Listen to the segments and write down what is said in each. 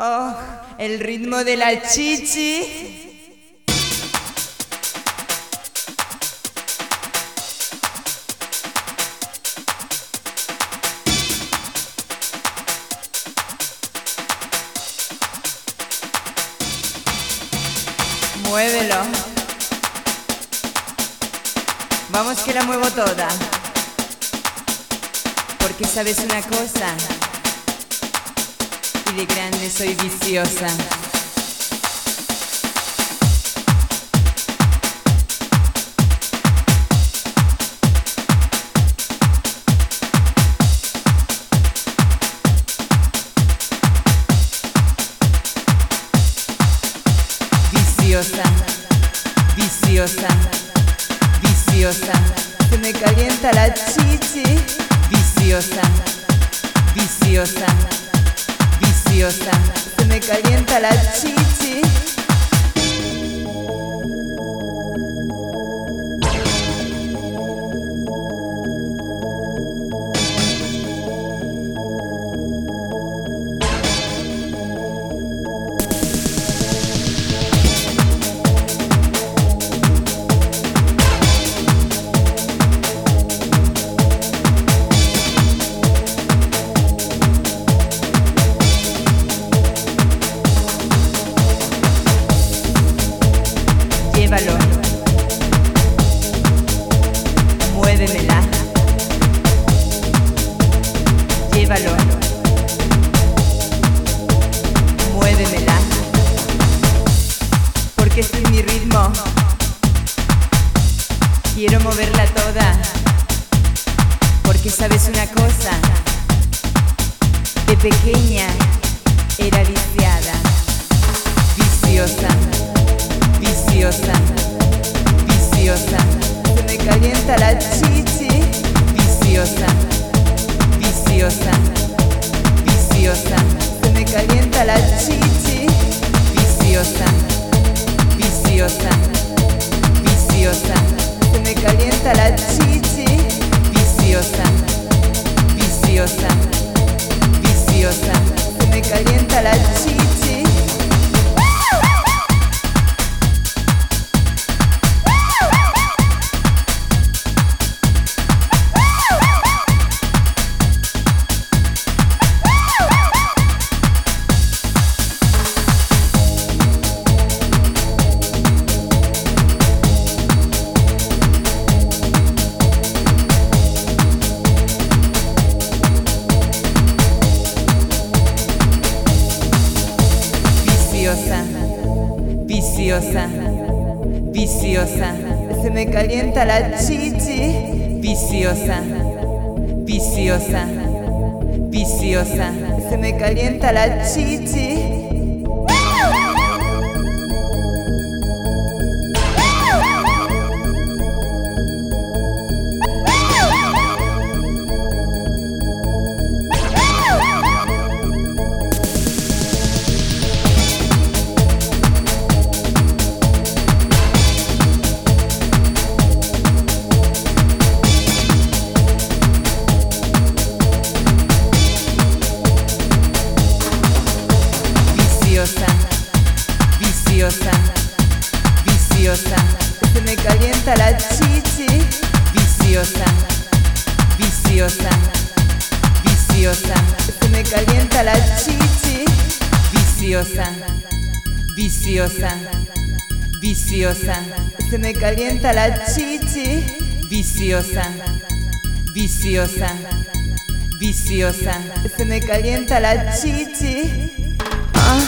Oh, el ritmo de la chichi. Muévelo. Vamos que la muevo toda. Porque sabes una cosa. Y de grande soy viciosa. Viciosa, viciosa, viciosa. Se me calienta la chichi. Viciosa, viciosa, Se me calienta la chichi. Muévemela. Llévalo. Muévemela. Porque este es mi ritmo. Quiero moverla toda. Porque sabes una cosa. De pequeña era viciada. Viciosa viciosa, viciosa, me calienta la chichi, viciosa, viciosa, viciosa, se me calienta la chichi, viciosa, viciosa, viciosa, se me calienta la chichi, viciosa, viciosa, viciosa. Se me calienta la chichi, viciosa, viciosa, viciosa. Se me calienta la chichi. Calienta la chichi, viciosa, viciosa, viciosa. Se me calienta la chichi, viciosa, viciosa, viciosa. Se me calienta la chichi, viciosa, viciosa, viciosa. Se me calienta la chichi. Ah,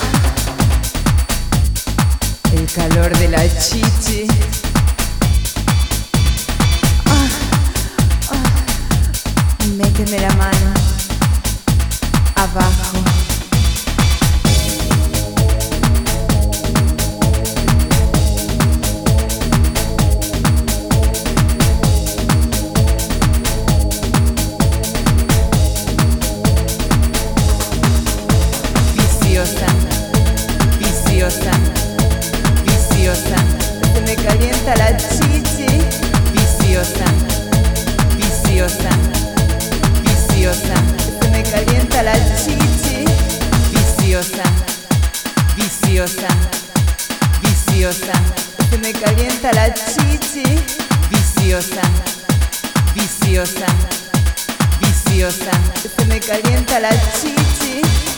el calor de la chichi. La mano abajo. Viciosa, se me calienta la chichi, viciosa, viciosa, viciosa, se me calienta la chichi.